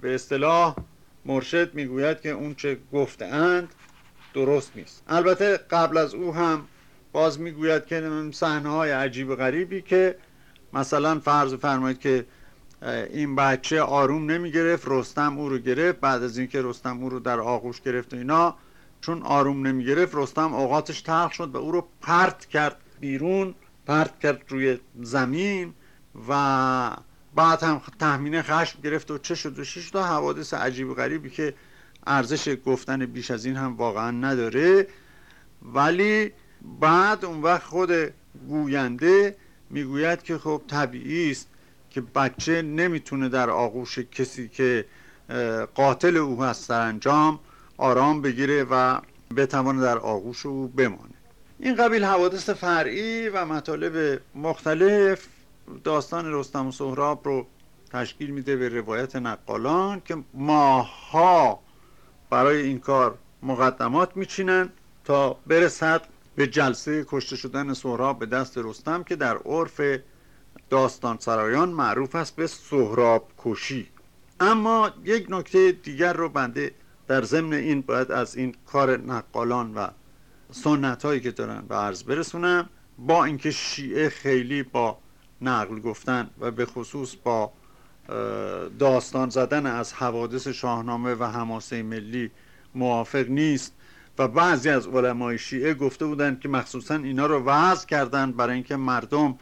به اصطلاح مرشد می‌گوید که اون چه گفتهاند درست نیست. البته قبل از او هم باز می‌گوید که صحنه های عجیب و غریبی که مثلا فرض فرمایید که این بچه آروم نمی گرفت رستم او رو گرفت بعد از اینکه رستم او رو در آغوش گرفت و اینا چون آروم نمی گرفت رستم اوقاتش تلخ شد و او رو پرت کرد بیرون پرت کرد روی زمین و بعد هم تحمین خشم گرفت و چه شد و شش تا حوادث عجیب و غریبی که ارزش گفتن بیش از این هم واقعا نداره. ولی بعد اون وقت خود گوینده می‌گوید که خب طبیعی است که بچه نمی‌تونه در آغوش کسی که قاتل او هست انجام آرام بگیره و بتوانه در آغوش او بمانه. این قبیل حوادث فرعی و مطالب مختلف داستان رستم و سهراب رو تشکیل میده به روایت نقالان که ماها برای این کار مقدمات میچینن تا برسد به جلسه کشته شدن سهراب به دست رستم که در عرف داستان سرایان معروف است به سهراب کشی. اما یک نکته دیگر رو بنده در ضمن این باید از این کار نقالان و سنت هایی که دارن به عرض برسونم با اینکه شیعه خیلی با نقل گفتن و به خصوص با داستان زدن از حوادث شاهنامه و حماسه ملی موافق نیست و بعضی از علمای شیعه گفته بودند که مخصوصا اینا رو وضع کردن برای اینکه مردم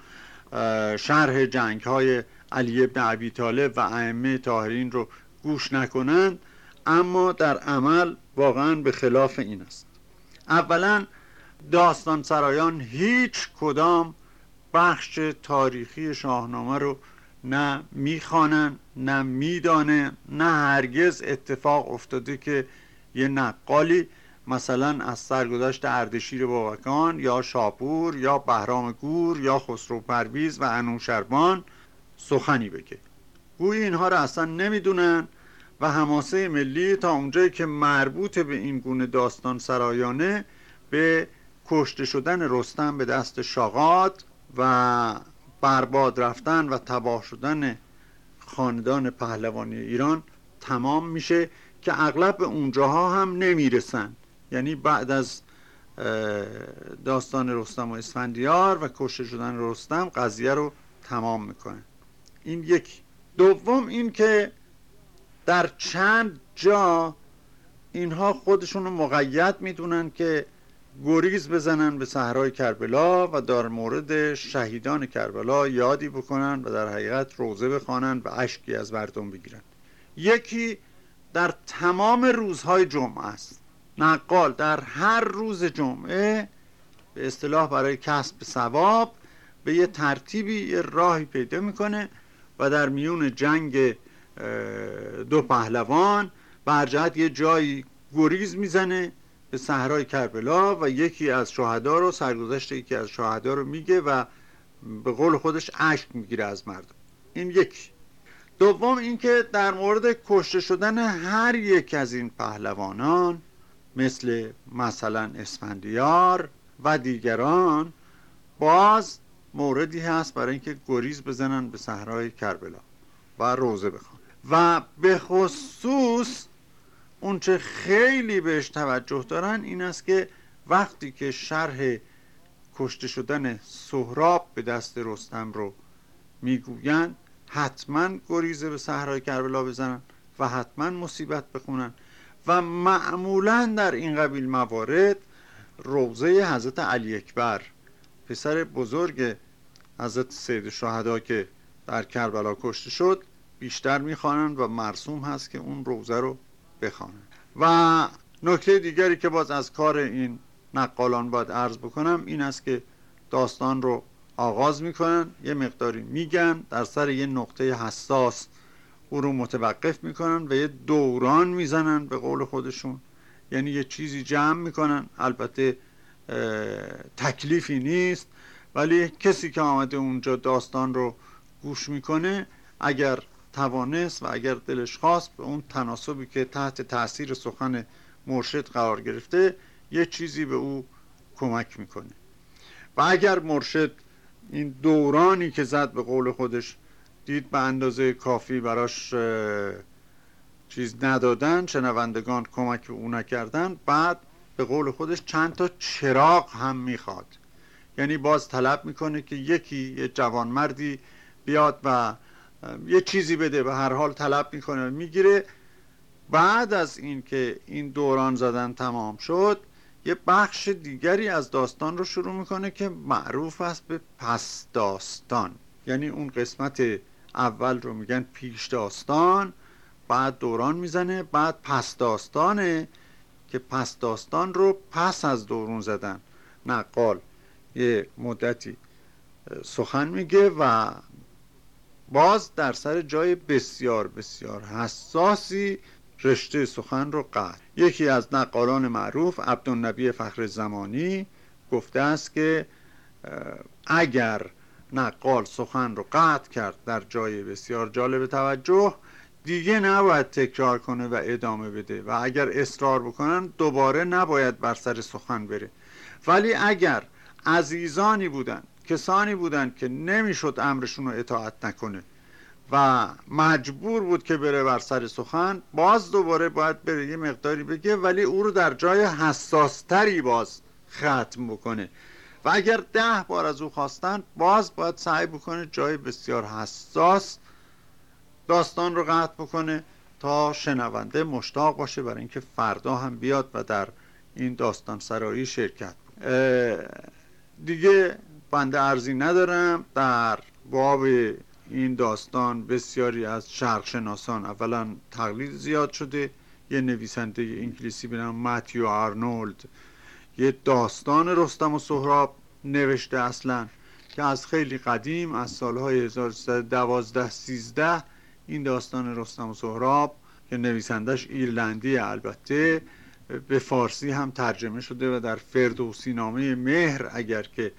شرح جنگ های علی ابن عبی طالب و ائمه طاهرین رو گوش نکنند اما در عمل واقعا به خلاف این است. اولا داستان سرایان هیچ کدام بخش تاریخی شاهنامه رو نه می‌خوانن نه میدانه نه هرگز اتفاق افتاده که یه نقالی مثلا از سرگذشت اردشیر بابکان یا شاپور یا بهرام گور یا خسرو پرویز و انوشربان سخنی بگه گویی اینها را اصلا نمی‌دونن و حماسه ملی تا اونجایی که مربوط به این گونه داستان سرایانه به کشته شدن رستم به دست شاغات و برباد رفتن و تباه شدن خاندان پهلوانی ایران تمام میشه که اغلب به اونجاها هم نمی‌رسن. یعنی بعد از داستان رستم و اسفندیار و کشته شدن رستم قضیه رو تمام می‌کنه. این یک. دوم این که در چند جا اینها خودشون رو مقید می‌دونن که گریز بزنن به صحرای کربلا و در مورد شهیدان کربلا یادی بکنن و در حقیقت روزه بخوانن و اشکی از مردم بگیرن. یکی در تمام روزهای جمعه است. نقال در هر روز جمعه به اصطلاح برای کسب ثواب به یه ترتیبی یه راهی پیدا می‌کنه و در میون جنگ دو پهلوان برجهت یه جایی گریز می‌زنه به صحرای کربلا و یکی از شهدا رو سرگذشت یکی از شهدا رو میگه و به قول خودش اشک می‌گیره از مردم. این یک دوم اینکه در مورد کشته شدن هر یک از این پهلوانان مثل مثلا اسفندیار و دیگران باز موردی هست برای اینکه گریز بزنن به صحرای کربلا و روزه بخوان. و به خصوص اونچه خیلی بهش توجه دارن این است که وقتی که شرح کشته شدن سهراب به دست رستم رو می‌گویند حتما گریزه به صحرای کربلا بزنن و حتما مصیبت بخونن و معمولا در این قبیل موارد روزه حضرت علی اکبر پسر بزرگ حضرت سید شهدا که در کربلا کشته شد بیشتر می‌خوانند و مرسوم هست که اون روزه رو بخوانند و نکته دیگری که باز از کار این نقالان باید عرض بکنم این است که داستان رو آغاز می‌کنن یه مقداری میگن در سر یه نقطه حساس او رو متوقف می‌کنن و یه دوران می‌زنن به قول خودشون. یعنی یه چیزی جمع می‌کنن. البته تکلیفی نیست ولی کسی که آمده اونجا داستان رو گوش می‌کنه اگر توانست و اگر دلش خواست به اون تناسبی که تحت تاثیر سخن مرشد قرار گرفته یه چیزی به او کمک می‌کنه. و اگر مرشد این دورانی که زد به قول خودش دید به اندازه کافی براش چیز ندادن شنوندگان کمک او نکردن بعد به قول خودش چند تا چراغ هم می‌خواد. یعنی باز طلب می‌کنه که یکی یه جوانمردی بیاد و یه چیزی بده به هر حال طلب می‌کنه می‌گیره. بعد از اینکه این دوران زدن تمام شد یه بخش دیگری از داستان رو شروع می‌کنه که معروف است به پس داستان. یعنی اون قسمت اول رو میگن پیش داستان بعد دوران می‌زنه بعد پس داستانه که پس داستان رو پس از دورون زدن. نقال یه مدتی سخن میگه و باز در سر جای بسیار بسیار حساسی رشته سخن رو قطع. یکی از نقالان معروف عبدالنبی فخر زمانی گفته است که اگر نقال سخن رو قطع کرد در جای بسیار جالب توجه دیگه نباید تکرار کنه و ادامه بده و اگر اصرار بکنن دوباره نباید بر سر سخن بره. ولی اگر عزیزانی بودن کسانی بودن که نمی‌شد امرشون رو اطاعت نکنه. و مجبور بود که بره بر سر سخن. باز دوباره باید بره یه مقداری بگه ولی او رو در جای حساستری باز ختم بکنه. و اگر ده بار از او خواستن باز باید سعی بکنه جای بسیار حساس داستان رو قطع بکنه تا شنونده مشتاق باشه برای اینکه فردا هم بیاد و در این داستان سرایی شرکت دیگه بنده ارزی ندارم. در باب این داستان بسیاری از شرقشناسان اولا تقلید زیاد شده. یه نویسنده انگلیسی به نام ماتیو آرنولد. یه داستان رستم و سهراب نوشته اصلا که از خیلی قدیم از سالهای 1312 13 این داستان رستم و سهراب که نویسندش ایرلندی البته به فارسی هم ترجمه شده و در فردوسی نامه مهر اگر که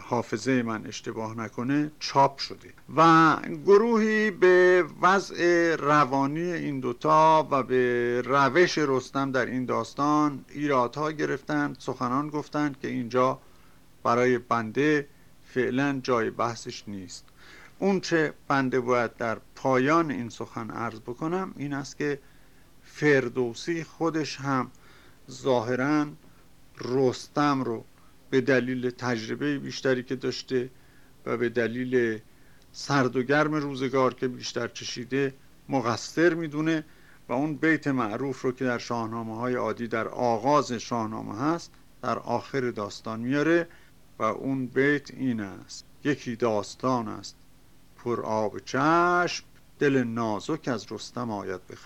حافظه من اشتباه نکنه چاپ شده. و گروهی به وضع روانی این دوتا و به روش رستم در این داستان ایرادها گرفتند سخنان گفتند که اینجا برای بنده فعلا جای بحثش نیست. اون چه بنده باید در پایان این سخن عرض بکنم این است که فردوسی خودش هم ظاهرا رستم رو به دلیل تجربه بیشتری که داشته و به دلیل سرد و گرم روزگار که بیشتر چشیده مقصر می‌دونه و اون بیت معروف رو که در شاهنامه های عادی در آغاز شاهنامه هست در آخر داستان میاره و اون بیت این است. یکی داستان است. پر آب چشم دل نازک از رستم آید به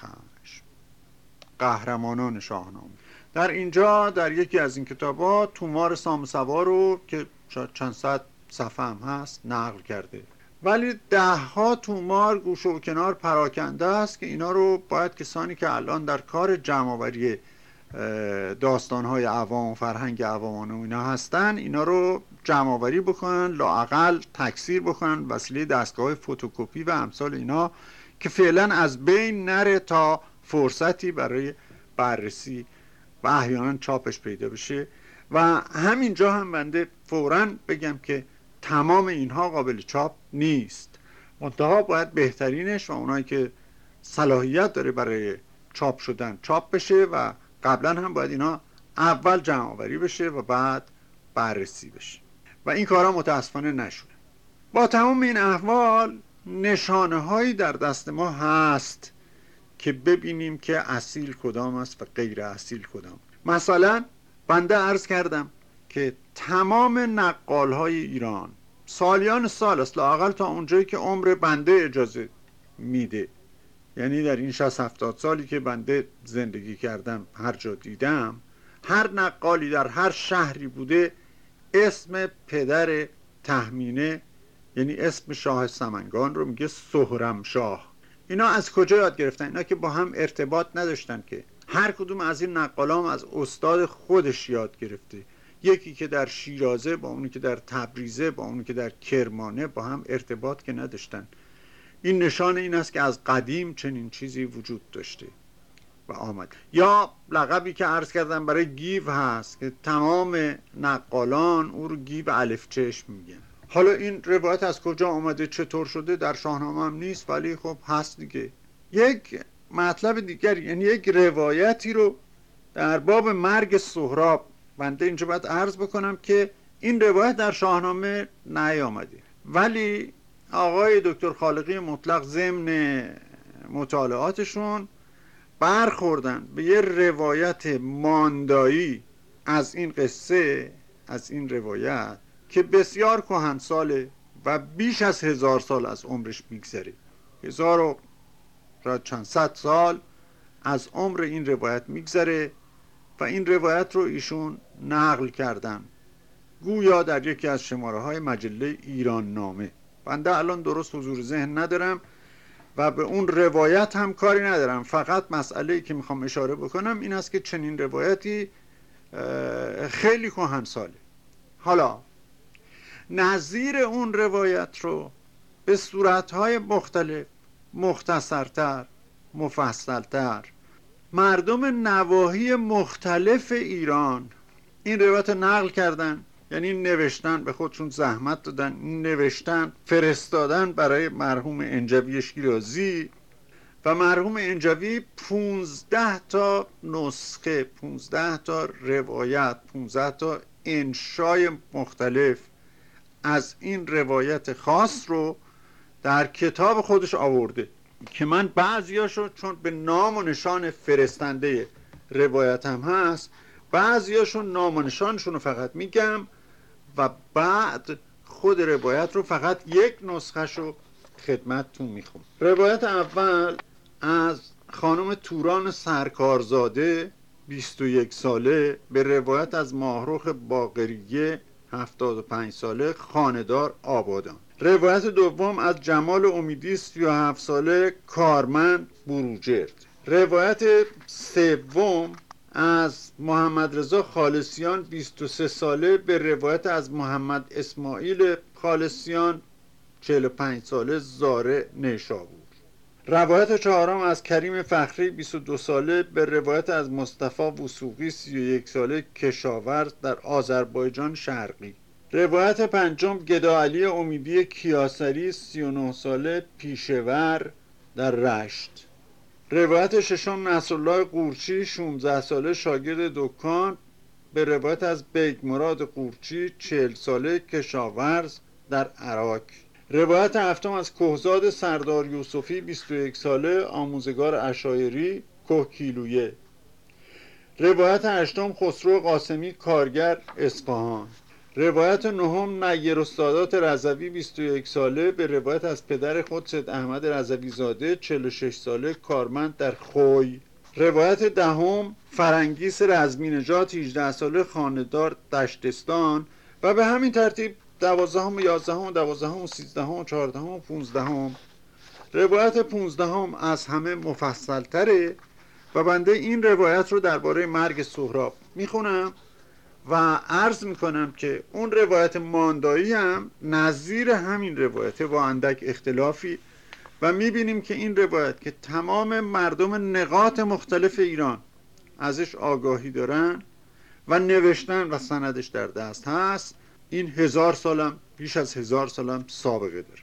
قهرمانان شاهنامه. در اینجا در یکی از این ها تومار سامسوا رو که چند صد صفحه هم هست نقل کرده. ولی ده ها تومار گوشه و کنار پراکنده است که اینا رو باید کسانی که الان در کار جمعآوری داستان های عوام و فرهنگ عوامان و اینا هستن اینا رو جمعآوری بکنن لاعقل تکثیر بکنن وسیله دستگاه فتوکپی و امثال اینا که فعلا از بین نره تا فرصتی برای بررسی و احیانا چاپش پیدا بشه. و همینجا هم بنده فورا بگم که تمام اینها قابل چاپ نیست. منتها باید بهترینش و اونایی که صلاحیت داره برای چاپ شدن چاپ بشه و قبلا هم باید اینا اول جمع آوری بشه و بعد بررسی بشه. و این کارا متاسفانه نشده. با تمام این احوال نشانه هایی در دست ما هست. که ببینیم که اصیل کدام است و غیر اصیل کدام. مثلا بنده عرض کردم که تمام نقال های ایران سالیان سال است لاقل تا اونجایی که عمر بنده اجازه میده. یعنی در این 60 70 سالی که بنده زندگی کردم هر جا دیدم هر نقالی در هر شهری بوده اسم پدر تهمینه یعنی اسم شاه سمنگان رو میگه سهرم شاه اینا از کجا یاد گرفتن؟ اینا که با هم ارتباط نداشتن که. هر کدوم از این نقالام از استاد خودش یاد گرفته. یکی که در شیرازه با اونی که در تبریزه با اونی که در کرمانه با هم ارتباط که نداشتن. این نشان این است که از قدیم چنین چیزی وجود داشته و آمد. یا لقبی که عرض کردم برای گیو هست که تمام نقالان او رو گیو الف چشم میگن. حالا این روایت از کجا آمده چطور شده در شاهنامه هم نیست ولی خب هست دیگه. یک مطلب دیگر یعنی یک روایتی رو در باب مرگ سهراب بنده اینجا باید عرض بکنم که این روایت در شاهنامه نیامده. ولی آقای دکتر خالقی مطلق ضمن مطالعاتشون برخوردن به یه روایت ماندایی از این قصه از این روایت که بسیار ساله و بیش از هزار سال از عمرش میگذره. هزار و چند صد سال از عمر این روایت میگذره و این روایت رو ایشون نقل کردن. گویا در یکی از شماره های مجله ایران نامه. بنده الان درست حضور ذهن ندارم و به اون روایت هم کاری ندارم. فقط مسئله که می‌خوام اشاره بکنم این است که چنین روایتی خیلی کهن ساله. حالا نظیر اون روایت رو به صورتهای مختلف مختصرتر مفصلتر. مردم نواحی مختلف ایران این روایت نقل کردن یعنی نوشتن به خودشون زحمت دادن نوشتن فرستادن برای مرحوم انجوی شیرازی. و مرحوم انجوی 15 تا نسخه 15 تا روایت 15 تا انشای مختلف از این روایت خاص رو در کتاب خودش آورده که من بعضیاشو چون به نام و نشان فرستنده روایت هم هست بعضیاشون نام و نشانشون رو فقط میگم و بعد خود روایت رو فقط یک نسخه رو خدمتتون می‌خونم روایت اول از خانم توران سرکارزاده 21 ساله به روایت از ماهروخ باقریه 75 ساله خاندار آبادان. روایت دوم از جمال امیدی 37 ساله کارمند بروجرد. روایت سوم از محمد رضا خالصیان 23 ساله به روایت از محمد اسماعیل خالصیان 45 ساله زارع نیشابور روایت چهارم از کریم فخری 22 ساله به روایت از مصطفی وثوقی 31 ساله کشاورز در آذربایجان شرقی. روایت پنجم گدا علی امیدی کیاسری 39 ساله پیشه‌ور در رشت. روایت ششم نصرالله قورچی 16 ساله شاگرد دکان. به روایت از بیگ مراد قورچی 40 ساله کشاورز در عراق. روایت هفتم از کهزاد سردار یوسفی 21 ساله آموزگار اشایری کوکیلویه روایت هشتم خسرو قاسمی کارگر اصفهان. روایت نهم نیر استادات رضوی 21 ساله به روایت از پدر خود سید احمد رضوی زاده 46 ساله کارمند در خوی. روایت دهم فرنگیس رزمی نجات 18 ساله خاندار دشتستان. و به همین ترتیب دوازدهم و یازدهم و دوازدهم و سیزدهم و چهاردهم و پونزدهم. روایت پونزدهم از همه مفصلتره و بنده این روایت رو درباره مرگ سهراب می‌خونم و عرض می‌کنم که اون روایت ماندایی هم نظیر همین روایت با اندک اختلافی. و می‌بینیم که این روایت که تمام مردم نقاط مختلف ایران ازش آگاهی دارن و نوشتن و سندش در دست هست. این هزار سالم بیش از هزار سالم سابقه داره.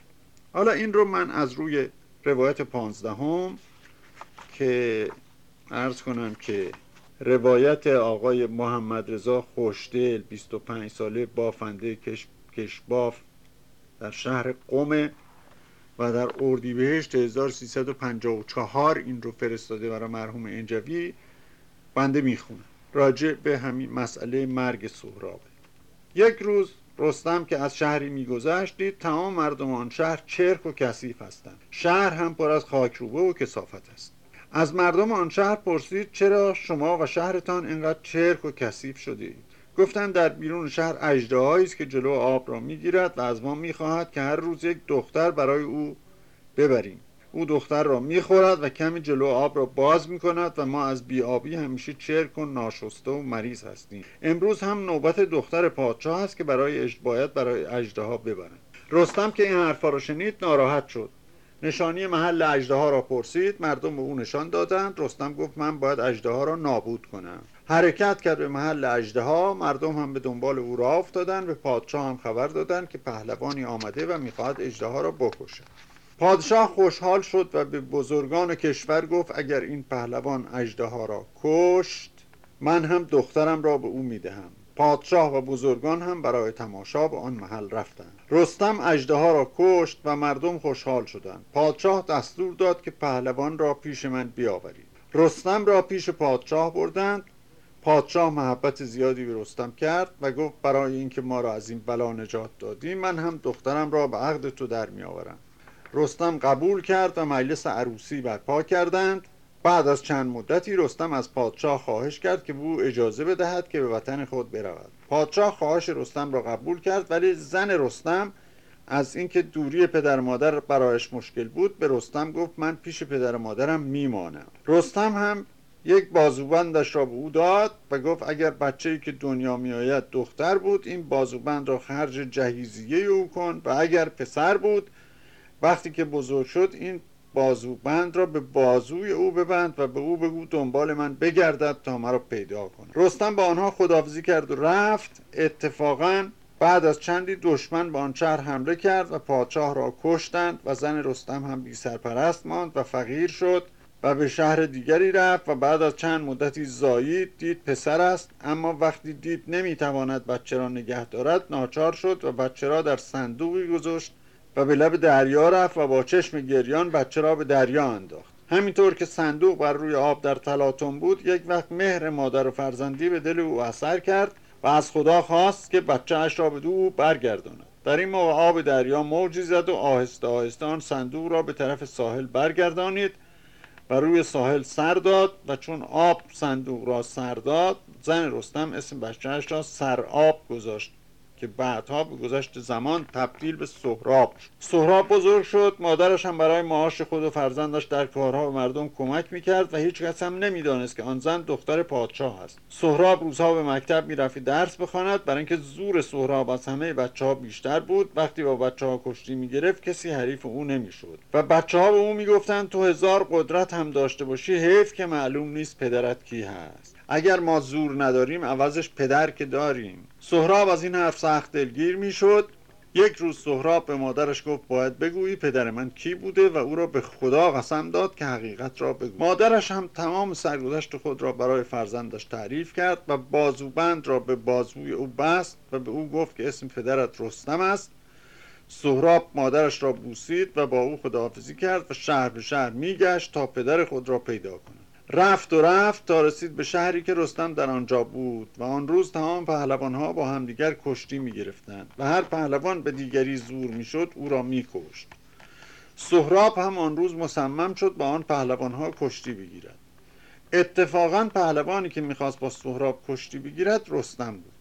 حالا این رو من از روی روایت پانزدهم که عرض کنم که روایت آقای محمد رضا خوشدل 25 ساله بافنده کش... کشباف در شهر قوم و در اردیبهشت 1354 این رو فرستاده برای مرحوم انجوی بنده می‌خونم راجع به همین مسئله مرگ سهرابه یک روز رستم که از شهری میگذشت دید تمام مردم آن شهر چرک و کثیف هستند. شهر هم پر از خاکروبه و کسافت است. از مردم آن شهر پرسید چرا شما و شهرتان اینقدر چرک و کثیف شده گفتند در بیرون شهر اجدهایی است که جلو آب را می‌گیرد و از ما می‌خواهد که هر روز یک دختر برای او ببریم. او دختر را می‌خورد و کمی جلو آب را باز می‌کند و ما از بیابی همیشه چرک و ناشسته و مریض هستیم. امروز هم نوبت دختر پادشاه است که برای باید برای اجده ها ببرند رستم که این حرفا را شنید ناراحت شد. نشانی محل اجده ها را پرسید. مردم به او نشان دادند. رستم گفت من باید اجده ها را نابود کنم. حرکت کرد به محل اجده ها مردم هم به دنبال او را افتادند. به پادشاه هم خبر دادند که پهلوانی آمده و می‌خواهد اجده ها را بکشد پادشاه خوشحال شد و به بزرگان کشور گفت اگر این پهلوان اژدها را کشت من هم دخترم را به او می‌دهم. پادشاه و بزرگان هم برای تماشا به آن محل رفتند. رستم اژدها را کشت و مردم خوشحال شدند. پادشاه دستور داد که پهلوان را پیش من بیاورید. رستم را پیش پادشاه بردند. پادشاه محبت زیادی به رستم کرد و گفت برای اینکه ما را از این بلا نجات دادی من هم دخترم را به عقد تو در میآورم. رستم قبول کرد و مجلس عروسی برپا کردند. بعد از چند مدتی رستم از پادشاه خواهش کرد که او اجازه بدهد که به وطن خود برود. پادشاه خواهش رستم را قبول کرد ولی زن رستم از اینکه دوری پدر مادر برایش مشکل بود به رستم گفت من پیش پدر مادرم میمانم. رستم هم یک بازوبندش را به او داد و گفت اگر بچه که دنیا میآید دختر بود این بازوبند را خرج جهیزیه او کن و اگر پسر بود وقتی که بزرگ شد این بازوبند را به بازوی او ببند و به او بگو دنبال من بگردد تا مرا پیدا کنه رستم با آنها خداحافظی کرد و رفت. اتفاقا بعد از چندی دشمن به آن شهر حمله کرد و پادشاه را کشتند و زن رستم هم بی سرپرست ماند و فقیر شد و به شهر دیگری رفت و بعد از چند مدتی زایید دید پسر است اما وقتی دید نمی‌تواند بچه را نگه دارد ناچار شد و بچه را در صندوقی گذاشت و به لب دریا رفت و با چشم گریان بچه را به دریا انداخت. همینطور که صندوق بر روی آب در تلاطم بود یک وقت مهر مادر و فرزندی به دل او اثر کرد و از خدا خواست که بچه اش را به دو برگرداند. در این موقع آب دریا موجی زد و آهسته آهسته آن صندوق را به طرف ساحل برگردانید و روی ساحل سر داد و چون آب صندوق را سر داد زن رستم اسم بچهش را سرآب گذاشت. که بعدها به گذشت زمان تبدیل به سهراب شد. سهراب بزرگ شد مادرش هم برای معاش خود و فرزندش در کارها به مردم کمک می‌کرد و هیچ کس هم نمی‌دانست که آن زن دختر پادشاه است. سهراب روزها به مکتب می‌رفت درس بخواند. برای اینکه زور سهراب از همه بچه ها بیشتر بود وقتی با بچه ها کشتی می‌گرفت کسی حریف او نمی‌شد. و بچه ها به او می‌گفتند تو هزار قدرت هم داشته باشی حیف که معلوم نیست پدرت کی هست. اگر ما زور نداریم عوضش پدر که داریم. سهراب از این حرف سخت دلگیر می‌شد. یک روز سهراب به مادرش گفت باید بگویی پدر من کی بوده و او را به خدا قسم داد که حقیقت را بگو. مادرش هم تمام سرگذشت خود را برای فرزندش تعریف کرد و بازوبند را به بازوی او بست و به او گفت که اسم پدرت رستم است. سهراب مادرش را بوسید و با او خداحافظی کرد و شهر به شهر میگشت تا پدر خود را پیدا کند. رفت و رفت تا رسید به شهری که رستم در آنجا بود و آن روز تمام پهلوان ها با همدیگر کشتی می گرفتند و هر پهلوان به دیگری زور می شد او را می کشت سهراب هم آن روز مصمم شد با آن پهلوان ها کشتی بگیرد. اتفاقا پهلوانی که می‌خواست با سهراب کشتی بگیرد رستم بود.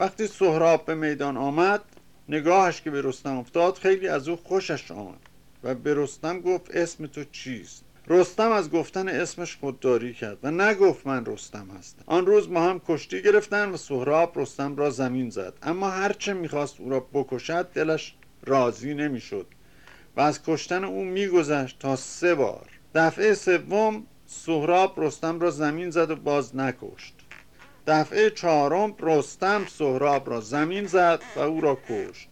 وقتی سهراب به میدان آمد نگاهش که به رستم افتاد خیلی از او خوشش آمد و به رستم گفت اسم تو چیست؟ رستم از گفتن اسمش خودداری کرد و نگفت من رستم هستم. آن روز ما هم کشتی گرفتن و سهراب رستم را زمین زد. اما هرچه می‌خواست او را بکشد دلش راضی نمی‌شد و از کشتن او میگذشت تا سه بار. دفعه سوم سهراب رستم را زمین زد و باز نکشت. دفعه چهارم رستم سهراب را زمین زد و او را کشت.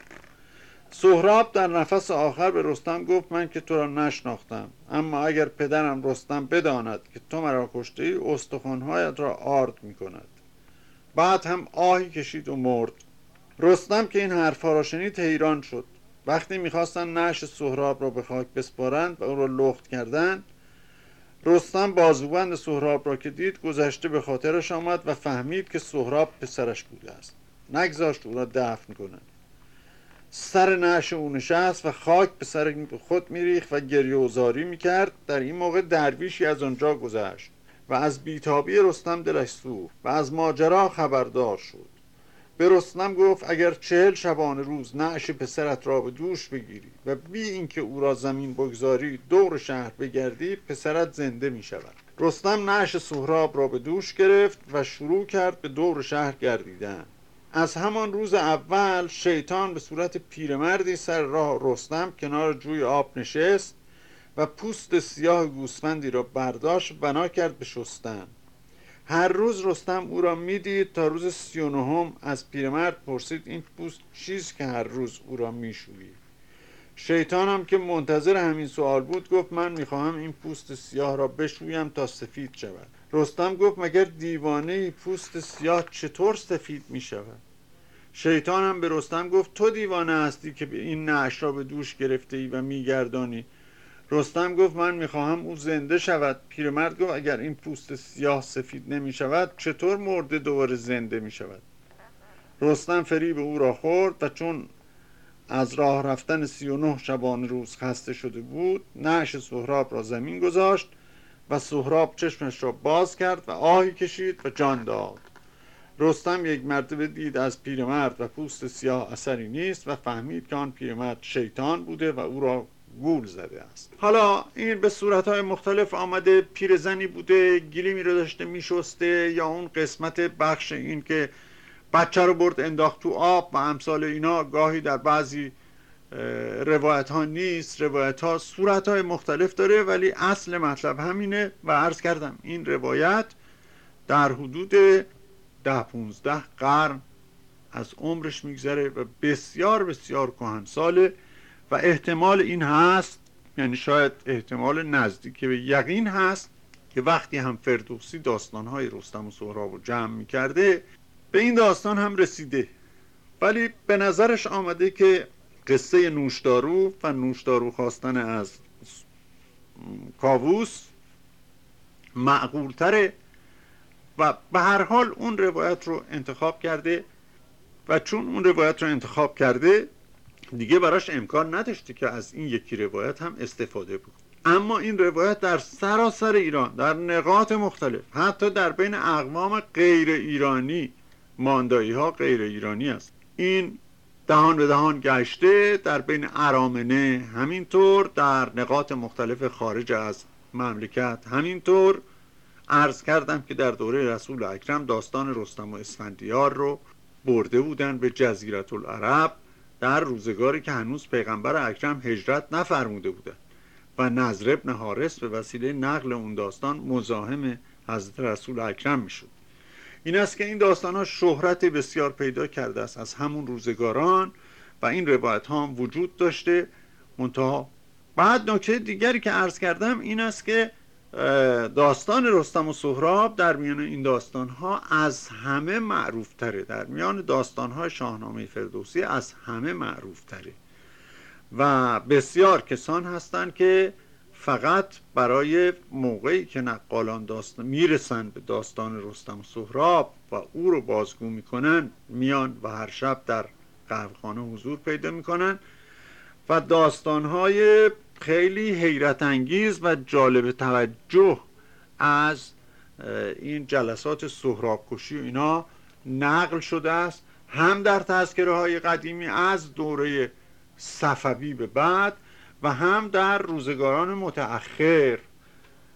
سهراب در نفس آخر به رستم گفت من که تو را نشناختم. اما اگر پدرم رستم بداند که تو مرا کشته ای استخوانهایت را آرد می کند بعد هم آهی کشید و مرد. رستم که این حرفها را شنید حیران شد. وقتی می‌خواستن نش سهراب را به خاک بسپارند و او را لخت کردند رستم بازوبند سهراب را که دید گذشته به خاطرش آمد و فهمید که سهراب پسرش بوده است. نگذاشت او را دفن کند. سر نعش او نشست و خاک به سر خود میریخت و گریه و زاری می‌کرد. در این موقع درویشی از آنجا گذشت و از بیتابی رستم دلش سوخت و از ماجرا خبردار شد. به رستم گفت اگر چهل شبانه روز نعش پسرت را به دوش بگیری و بی اینکه او را زمین بگذاری دور شهر بگردی پسرت زنده می شود رستم نعش سهراب را به دوش گرفت و شروع کرد به دور شهر گردیدن. از همان روز اول شیطان به صورت پیرمردی سر راه رستم کنار جوی آب نشست و پوست سیاه گوسفندی را برداشت و بنا کرد به شستن. هر روز رستم او را می‌دید تا روز سی و نهم از پیرمرد پرسید این پوست چیست که هر روز او را میشویی؟ شیطان هم که منتظر همین سوال بود گفت من می‌خواهم این پوست سیاه را بشویم تا سفید شود. رستم گفت مگر دیوانه پوست سیاه چطور سفید می‌شود؟ شیطان هم به رستم گفت تو دیوانه هستی که این نعش را به دوش گرفته ای و میگردانی. رستم گفت من می‌خواهم او زنده شود. پیرمرد گفت اگر این پوست سیاه سفید نمی شود چطور مرده دوباره زنده می شود رستم فریب او را خورد و چون از راه رفتن سی و نه شبان روز خسته شده بود نعش سهراب را زمین گذاشت و سهراب چشمش را باز کرد و آهی کشید و جان داد. رستم یک مرتبه دید از پیرمرد و پوست سیاه اثری نیست و فهمید که آن پیرمرد شیطان بوده و او را گول زده است. حالا این به صورتهای مختلف آمده پیرزنی بوده گلیمی رو داشته میشسته یا اون قسمت بخش این که بچه رو برد انداخت تو آب و امثال اینا گاهی در بعضی روایت ها نیست روایت ها صورت های مختلف داره ولی اصل مطلب همینه و عرض کردم این روایت در حدود ده پونزده قرن از عمرش میگذره و بسیار بسیار کهن ساله و احتمال این هست یعنی شاید احتمال نزدیک به یقین هست که وقتی هم فردوسی داستانهای رستم و سهراب رو جمع می‌کرده به این داستان هم رسیده. ولی به نظرش آمده که قصه نوشدارو و نوشدارو خواستن از کاووس معقولتره. و به هر حال اون روایت رو انتخاب کرده و چون اون روایت رو انتخاب کرده دیگه براش امکان نداشته که از این یکی روایت هم استفاده بود اما این روایت در سراسر ایران در نقاط مختلف حتی در بین اقوام غیر ایرانی ماندایی ها غیر ایرانی است. این دهان به دهان گشته در بین ارامنه همینطور در نقاط مختلف خارج از مملکت همینطور. عرض کردم که در دوره رسول اکرم داستان رستم و اسفندیار رو برده بودن به جزیرت العرب در روزگاری که هنوز پیغمبر اکرم هجرت نفرموده بودن. و نظر ابن حارس به وسیله نقل اون داستان مزاحم حضرت رسول اکرم می‌شد. این است که این داستان ها شهرت بسیار پیدا کرده است از همون روزگاران و این روایت ها هم وجود داشته. منتها بعد نکته دیگری که عرض کردم این است که داستان رستم و سهراب در میان این داستان ها از همه معروف تره در میان داستان های شاهنامه فردوسی از همه معروف تره و بسیار کسان هستند که فقط برای موقعی که نقالان داستان می‌رسن به داستان رستم و سهراب و او رو بازگو می‌کنن میان و هر شب در قهوهخانه حضور پیدا می‌کنن و داستانهای خیلی حیرت انگیز و جالب توجه از این جلسات سهراب کشی و اینا نقل شده است. هم در تذکره های قدیمی از دوره صفوی به بعد و هم در روزگاران متأخر.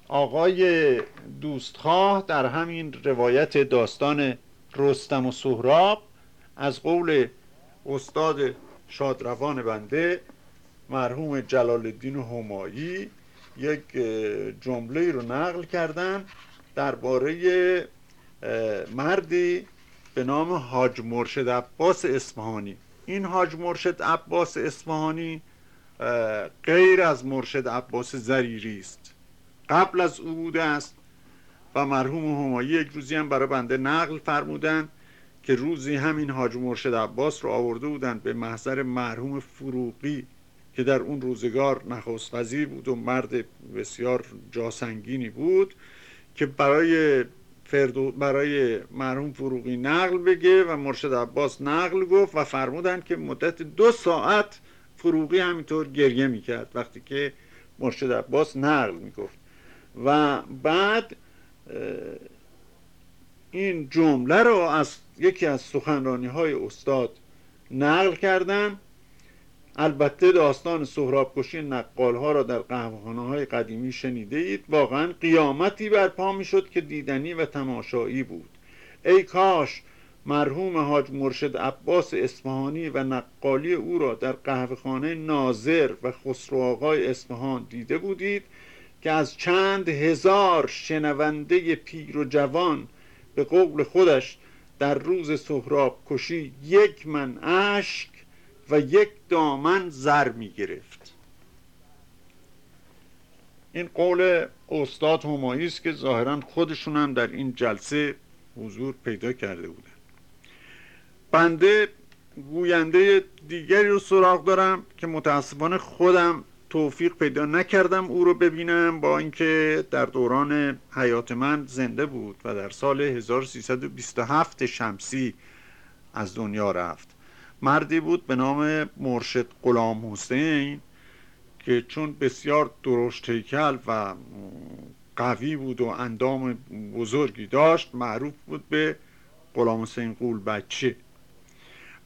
آقای دوستخواه در همین روایت داستان رستم و سهراب از قول استاد شادروان بنده مرحوم جلال الدین همایی یک جمله رو نقل کردن درباره مردی به نام حاج مرشد عباس اصفهانی. این حاج مرشد عباس اصفهانی غیر از مرشد عباس زریری است. قبل از او بوده است و مرحوم همایی یک روزی هم برای بنده نقل فرمودن که روزی همین حاج مرشد عباس رو آورده بودن به محضر مرحوم فروغی. که در اون روزگار نخست وزیر بود و مرد بسیار جاسنگینی بود که برای فردو برای مرحوم فروغی نقل بگه و مرشد عباس نقل گفت و فرمودن که مدت دو ساعت فروغی همینطور گریه می‌کرد وقتی که مرشد عباس نقل می‌گفت. و بعد این جمله رو از یکی از سخنرانی های استاد نقل کردن البته داستان سهراب کشی نقال ها را در قهوهانه های قدیمی شنیده اید. واقعا قیامتی برپا می شد که دیدنی و تماشایی بود. ای کاش مرحوم حاج مرشد عباس اصفهانی و نقالی او را در قهوهخانه ناظر و خسرو آقای اصفهان دیده بودید که از چند هزار شنونده پیر و جوان به قول خودش در روز سهراب کشی یک من اشک و یک دامن زر می گرفت. این قول استاد همایی است که ظاهرا خودشون هم در این جلسه حضور پیدا کرده بودن. بنده گوینده دیگری رو سراغ دارم که متاسفانه خودم توفیق پیدا نکردم او رو ببینم با اینکه در دوران حیات من زنده بود و در سال 1327 شمسی از دنیا رفت. مردی بود به نام مرشد غلام حسین که چون بسیار درشت هیکل و قوی بود و اندام بزرگی داشت معروف بود به غلام حسین قول بچه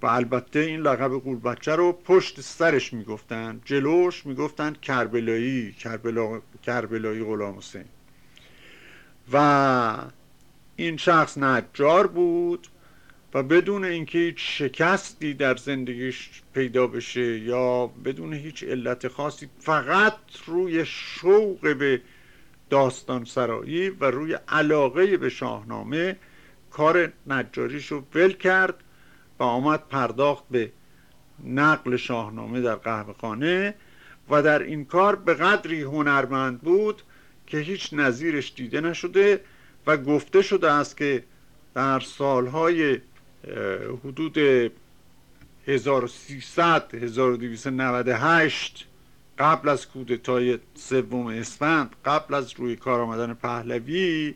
و البته این لقب قول بچه رو پشت سرش می‌گفتن جلوش می‌گفتن کربلایی کربلا... کربلایی غلام حسین. و این شخص نجار بود و بدون اینکه هیچ شکستی در زندگیش پیدا بشه یا بدون هیچ علت خاصی فقط روی شوق به داستان سرایی و روی علاقه به شاهنامه کار نجاریش رو ول کرد و آمد پرداخت به نقل شاهنامه در قهوه خانه و در این کار به قدری هنرمند بود که هیچ نظیرش دیده نشده و گفته شده است که در سالهای حدود 1300 1298 قبل از کودتای سوم اسفند قبل از روی کار آمدن پهلوی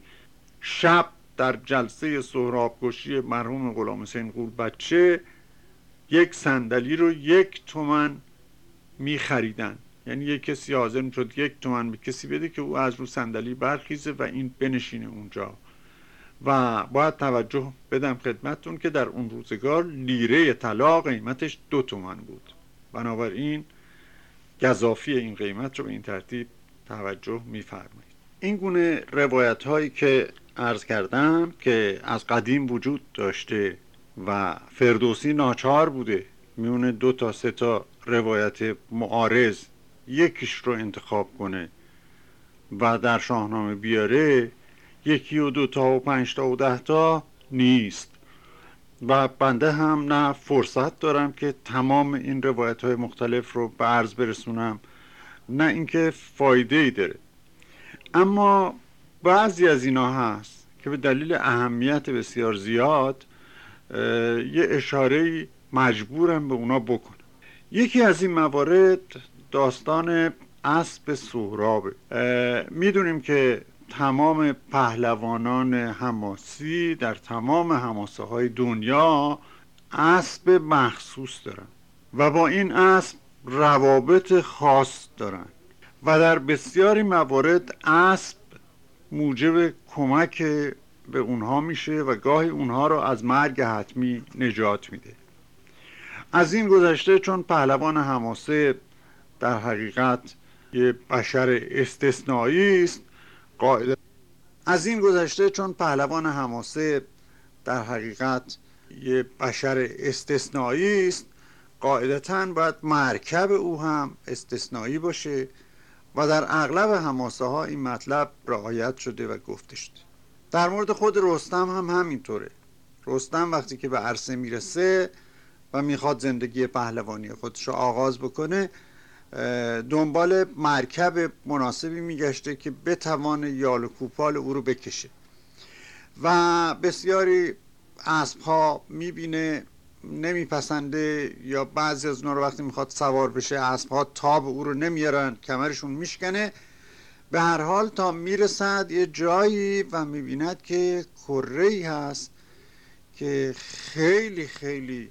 شب در جلسه سهرابگشی مرحوم غلام حسین قول بچه یک صندلی رو یک تومن می خریدن یعنی یک کسی حاضر شد یک تومن به کسی بده که او از رو صندلی برخیزه و این بنشینه اونجا. و باید توجه بدم خدمتتون که در اون روزگار لیره طلا قیمتش دو تومن بود. بنابراین گذافی این قیمت رو به این ترتیب توجه میفرمایید. این گونه روایت هایی که عرض کردم که از قدیم وجود داشته و فردوسی ناچار بوده میونه دو تا سه تا روایت معارض یکیش رو انتخاب کنه و در شاهنامه بیاره یکی و دو تا و پنج تا و ده تا نیست. و بنده هم نه فرصت دارم که تمام این روایت های مختلف رو به عرض برسونم. نه اینکه فایده ای داره. اما بعضی از اینا هست که به دلیل اهمیت بسیار زیاد یه اشاره مجبورم به اونا بکنم. یکی از این موارد داستان اسب سهرابه می‌دونیم که تمام پهلوانان حماسی در تمام حماسه های دنیا اسب مخصوص دارن و با این اسب روابط خاص دارن و در بسیاری موارد اسب موجب کمک به اونها میشه و گاهی اونها رو از مرگ حتمی نجات میده. از این گذشته چون پهلوان حماسه در حقیقت یه بشر استثنایی است قاعده. از این گذشته چون پهلوان حماسه در حقیقت یه بشر استثنایی است قاعدتا باید مرکب او هم استثنایی باشه و در اغلب حماسه ها این مطلب رعایت شده و گفته شده در مورد خود رستم هم همینطوره. رستم وقتی که به عرصه می‌رسه و می‌خواد زندگی پهلوانی خودش رو آغاز بکنه دنبال مرکب مناسبی میگشته که بتوان یال و کوپال او رو بکشه. و بسیاری اسب ها می‌بینه نمیپسنده یا بعضی از اونا رو وقتی می‌خواد سوار بشه اسب ها تاب او رو نمیارن کمرشون میشکنه. به هر حال تا می‌رسد یه جایی و می‌بیند که کره هست که خیلی خیلی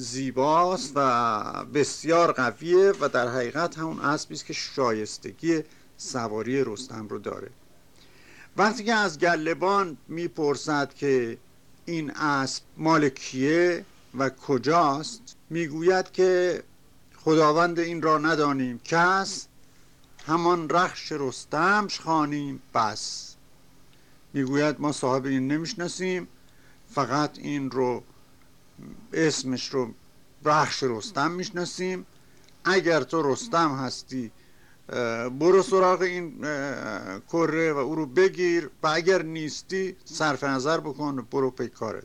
زیباست و بسیار قویه و در حقیقت همون اسبی است که شایستگی سواری رستم رو داره. وقتی که از گلبان می‌پرسد که این اسب مال کیه و کجاست می‌گوید که خداوند این را ندانیم. کس همان رخش رستمش خانیم بس. می‌گوید ما صاحب این نمی‌شناسیم فقط این رو اسمش رو رخش رستم می‌شناسیم. اگر تو رستم هستی برو سراغ این کره و او رو بگیر و اگر نیستی صرف نظر بکن برو پی کارت.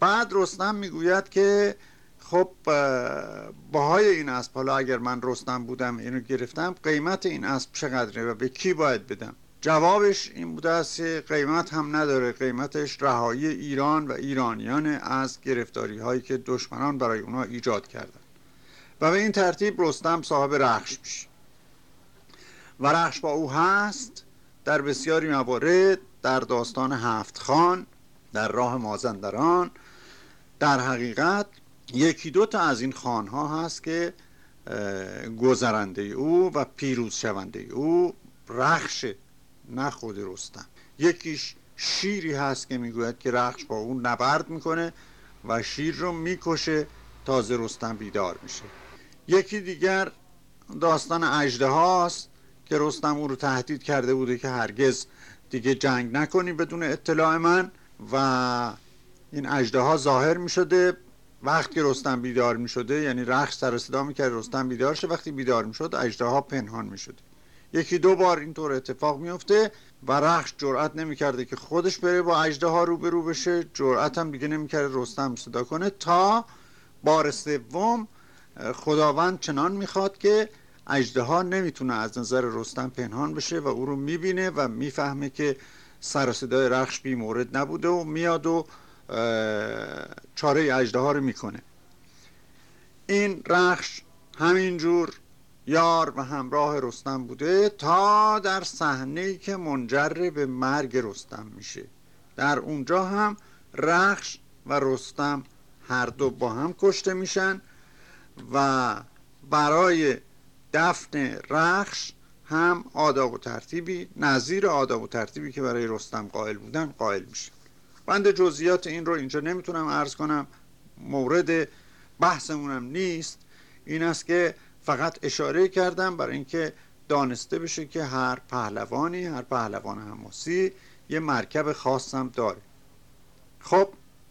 بعد رستم می‌گوید که خب باهای این اسب حالا اگر من رستم بودم اینو گرفتم قیمت این اسب چقدره و به کی باید بدم؟ جوابش این بوده است قیمت هم نداره. قیمتش رهایی ایران و ایرانیان از گرفتاری هایی که دشمنان برای اونا ایجاد کردن و به این ترتیب رستم صاحب رخش میشه. و رخش با او هست در بسیاری موارد در داستان هفت خان در راه مازندران. در حقیقت یکی دو تا از این خانها هست که گذرنده او و پیروز شونده او رخش نه خود رستم. یکیش شیری هست که می‌گوید که رخش با اون نبرد می‌کنه و شیر رو می‌کشه تازه رستم بیدار میشه. یکی دیگر داستان اجده هاست که رستم او رو تهدید کرده بوده که هرگز دیگه جنگ نکنی بدون اطلاع من و این اجده ها ظاهر می شده وقتی رستم بیدار می شده یعنی رخش سر صدا می کرد رستم بیدار شه. وقتی بیدار می شد اجده ها پنهان می شده یکی دو بار اینطور اتفاق میفته و رخش جرأت نمی‌کرده که خودش بره با اجده ها روبرو بشه. جرأت هم دیگه نمی‌کرده رستم صدا کنه. تا بار سوم خداوند چنان می‌خواد که اجده ها نمی‌تونه از نظر رستم پنهان بشه و او رو می‌بینه و می‌فهمه که سر صدای رخش بی مورد نبوده و میاد و چاره اجده ها رو می‌کنه. این رخش همینجور یار و همراه رستم بوده تا در صحنه که منجر به مرگ رستم میشه. در اونجا هم رخش و رستم هر دو با هم کشته میشن و برای دفن رخش هم آداب و ترتیبی نظیر آداب و ترتیبی که برای رستم قائل بودن قائل میشه. بند جزئیات این رو اینجا نمی‌تونم عرض کنم مورد بحثمونم نیست. این است که فقط اشاره کردم برای اینکه دانسته بشه که هر پهلوانی هر پهلوان حماسی یه مرکب خاصم داره خب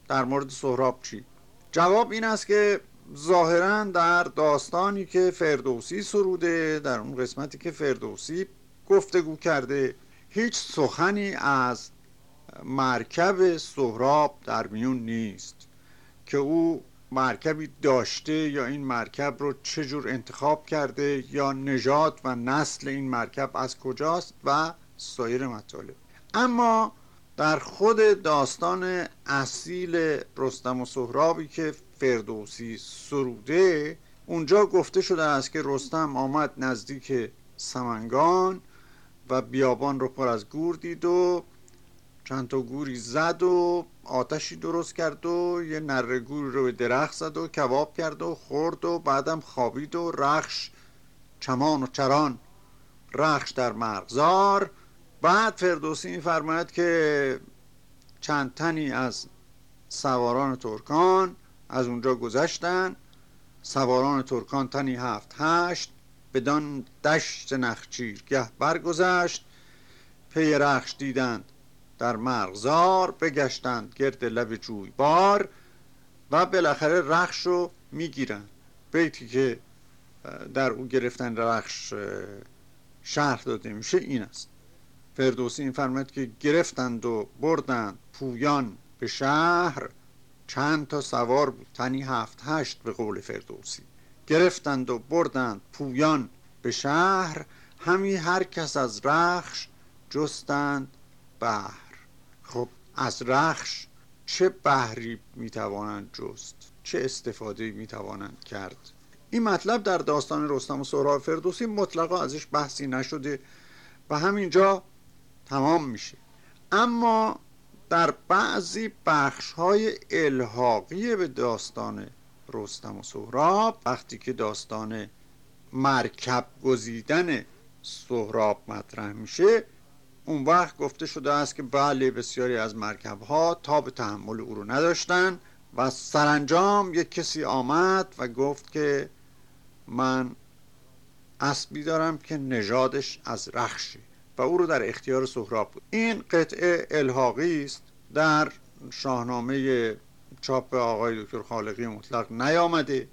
در مورد سهراب چی؟ جواب این است که ظاهرا در داستانی که فردوسی سروده در اون قسمتی که فردوسی گفتگو کرده هیچ سخنی از مرکب سهراب در میون نیست که او مرکبی داشته یا این مرکب رو چجور انتخاب کرده یا نژاد و نسل این مرکب از کجاست و سایر مطالب. اما در خود داستان اصیل رستم و سهرابی که فردوسی سروده اونجا گفته شده است که رستم آمد نزدیک سمنگان و بیابان رو پر از گور دید و چند تا گوری زد و آتشی درست کرد و یه نره گوری رو به درخت زد و کباب کرد و خورد و بعدم خوابید و رخش چمان و چران رخش در مرغزار. بعد فردوسی میفرماید که چند تنی از سواران ترکان از اونجا گذشتن. سواران ترکان تنی هفت هشت بدان دشت نخچیر گه برگذشت. پی رخش دیدند. در مرغزار بگشتند گرد لب بار و بالاخره رخش رو می‌گیرن بیتی که در او گرفتن رخش شهر داده میشه این است. فردوسی این فرمد که گرفتند و بردند پویان به شهر. چند تا سوار بود. تنی هفت هشت به قول فردوسی. گرفتند و بردند پویان به شهر. همی هر کس از رخش جستند بهر خب از رخش چه بهری می‌توانند جست؟ چه استفاده می‌توانند کرد؟ این مطلب در داستان رستم و سهراب فردوسی مطلقا ازش بحثی نشده و همینجا تمام میشه. اما در بعضی بخش های الحاقی به داستان رستم و سهراب وقتی که داستان مرکب گزیدن سهراب مطرح میشه اون وقت گفته شده است که بله بسیاری از مرکب ها به تحمل او رو نداشتن و سرانجام یک کسی آمد و گفت که من اسبی دارم که نژادش از رخشی و او رو در اختیار سهراب بود. این قطعه الحاقی است. در شاهنامه چاپ آقای دکتر خالقی مطلق نیامده.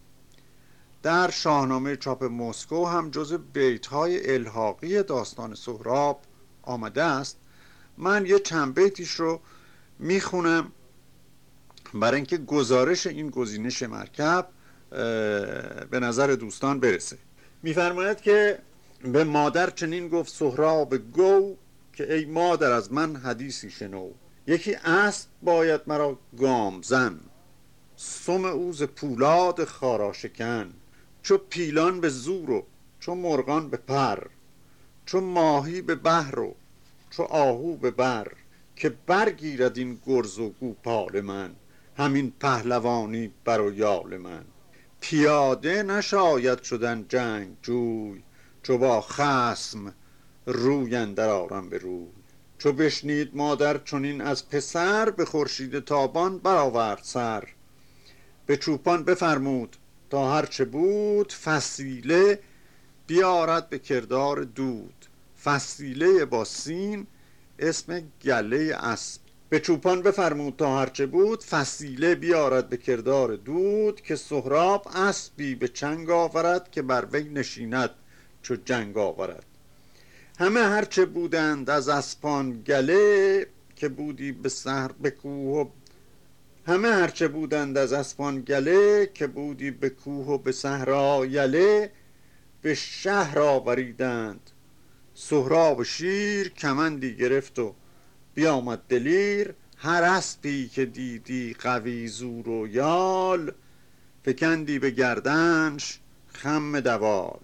در شاهنامه چاپ مسکو هم جز بیت های الحاقی داستان سهراب آمده است من یه چند بیتیش رو می‌خونم برای اینکه گزارش این گزینش مرکب به نظر دوستان برسه. میفرماید که به مادر چنین گفت سهراب گو که ای مادر از من حدیثی شنو. یکی اسب باید مرا گام زن سم اوز پولاد خاراشکن. چو پیلان به زور و چو مرغان به پر. چو ماهی به بحر و چو آهو به بر که برگیرد این گرز و گوپال من همین پهلوانی بر و یال من. پیاده نشاید شدن جنگ جوی چو با خسم روی اندر آرم به روی. چو بشنید مادر چنین از پسر به خورشید تابان برآورد سر. به چوپان بفرمود تا هرچه بود فسیله بیارد به کردار دود. فسیله با سین اسم گله اسب. به چوپان بفرمود تا هرچه بود فسیله بیارد به کردار دود که سهراب اسبی به چنگ آورد که بر وی نشیند چو جنگ آورد. همه هرچه بودند از اسپان گله که بودی به سهر به کوه و همه هرچه بودند از اسپان گله که بودی به کوه و به صحرا یله به شهر آوریدند. سهراب شیر کمندی گرفت و بیامد دلیر هر اسبی که دیدی قوی زور و یال فکندی به گردنش خم دوال.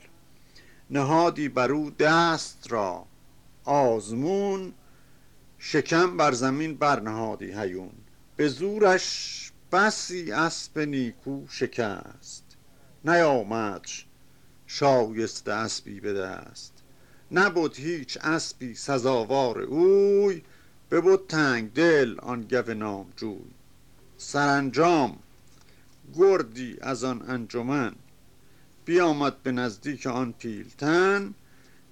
نهادی بر دست را آزمون شکم بر زمین برنهادی هیون. به زورش بسی اسب نیکو شکست نیامدش شایسته اسبی به دست. نبود هیچ اسبی سزاوار اوی ببود تنگ دل آن گو نامجوی سرانجام گردی از آن انجمن. بیامد به نزدیک آن پیلتن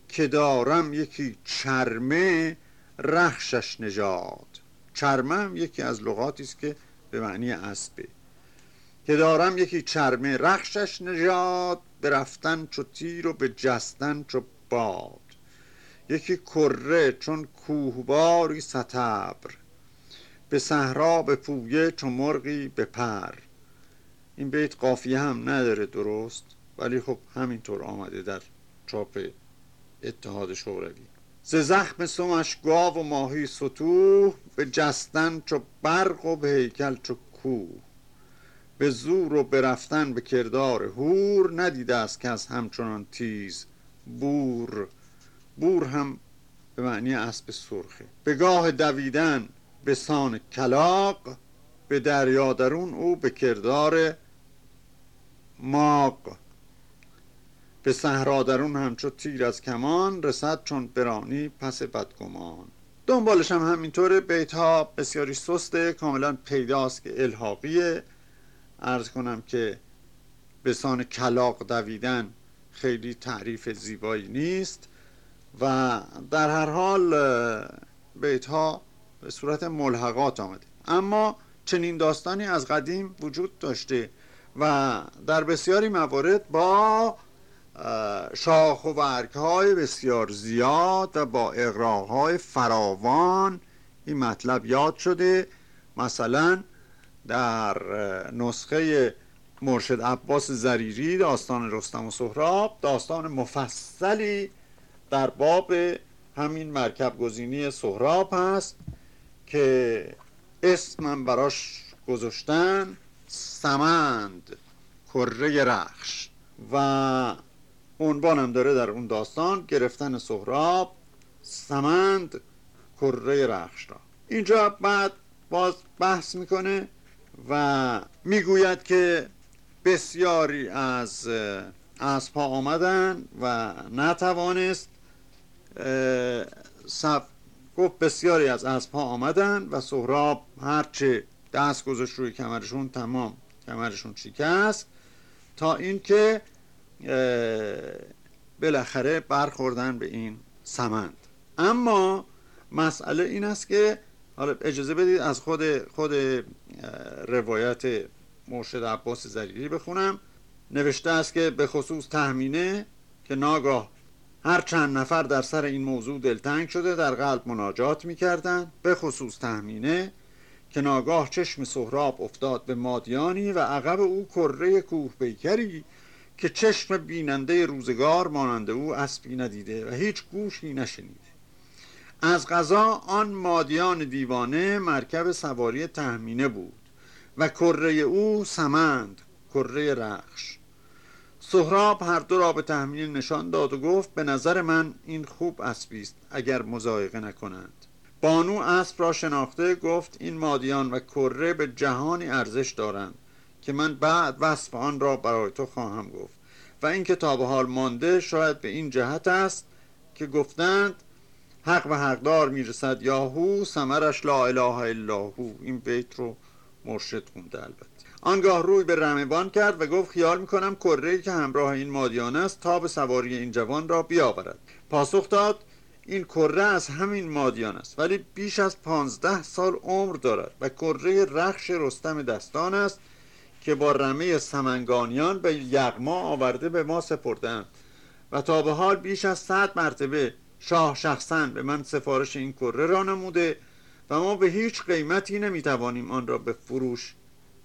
که دارم یکی چرمه رخشش نژاد. چرمه هم یکی از لغاتی است که به معنی اسبه که دارم یکی چرمه رخشش نژاد. برفتن چو تیر و به جستن چو باد. یکی کره چون کوهباری ستبر به صحرا به پویه چو مرغی به پر. این بیت قافیه هم نداره درست ولی خب همینطور آمده در چاپ اتحاد شوروی. ز زخم سمش گاو و ماهی سطوح به جستن چو برق و به هیکل چو کوه. به زور و برفتن به کردار هور ندیده است از همچنان تیز بور. بور هم به معنی اسب سرخه به گاه دویدن به سان کلاق به دریا درون او به کردار ماق. به صحرا درون همچو تیر از کمان رسد چون برانی پس بدگمان. دنبالش هم همینطوره بیت ها بسیاری سسته کاملا پیداست که الحاقیه. ارز کنم که به سان کلاق دویدن خیلی تعریف زیبایی نیست. و در هر حال بیت ها به صورت ملحقات آمده. اما چنین داستانی از قدیم وجود داشته و در بسیاری موارد با شاخ و برگ های بسیار زیاد و با اقراهای فراوان این مطلب یاد شده. مثلا در نسخه مرشد عباس زریری داستان رستم و سهراب داستان مفصلی در باب همین مرکب گزینی سهراب هست که اسمم براش گذاشتن سمند کره رخش. و عنوانم داره در اون داستان گرفتن سهراب سمند کره رخش را. اینجا بعد باز بحث می‌کنه و می‌گوید که بسیاری از اسبها آمدن و نتوانست سب گفت بسیاری از اسبها آمدن و سهراب هرچه دست گذاشت روی کمرشون تمام کمرشون شکست تا اینکه بالاخره برخوردن به این سمند. اما مسئله این است که حالا اجازه بدید از خود خود روایت مرشد عباس زریری بخونم. نوشته است که به خصوص تهمینه که ناگاه هر چند نفر در سر این موضوع دلتنگ شده در قلب مناجات می‌کردند به خصوص تهمینه که ناگاه چشم سهراب افتاد به مادیانی و عقب او کره کوه بیکری که چشم بیننده روزگار ماننده او اسبی ندیده و هیچ گوشی نشنیده. از غذا آن مادیان دیوانه مرکب سواری تهمینه بود و کره او سمند کره رخش. سهراب هر دو را به تحمیل نشان داد و گفت به نظر من این خوب اسبی است اگر مزایقه نکنند. بانو اسب را شناخته گفت این مادیان و کره به جهانی ارزش دارند که من بعد وصف آن را برای تو خواهم گفت. و این کتاب حال مانده شاید به این جهت است که گفتند حق و حقدار می‌رسد یاهو سمرش لا اله الا هو. این بیت رو مرشد خونده البته. آنگاه روی به رمبان کرد و گفت خیال می‌کنم کره که همراه این مادیان است تا به سواری این جوان را بیاورد. پاسخ داد این کره از همین مادیان است ولی بیش از پانزده سال عمر دارد و کره رخش رستم دستان است که با رمه سمنگانیان به یغما آورده به ما سپردند و تا به حال بیش از صد مرتبه شاه شخصا به من سفارش این کره را نموده و ما به هیچ قیمتی نمی‌توانیم آن را به فروش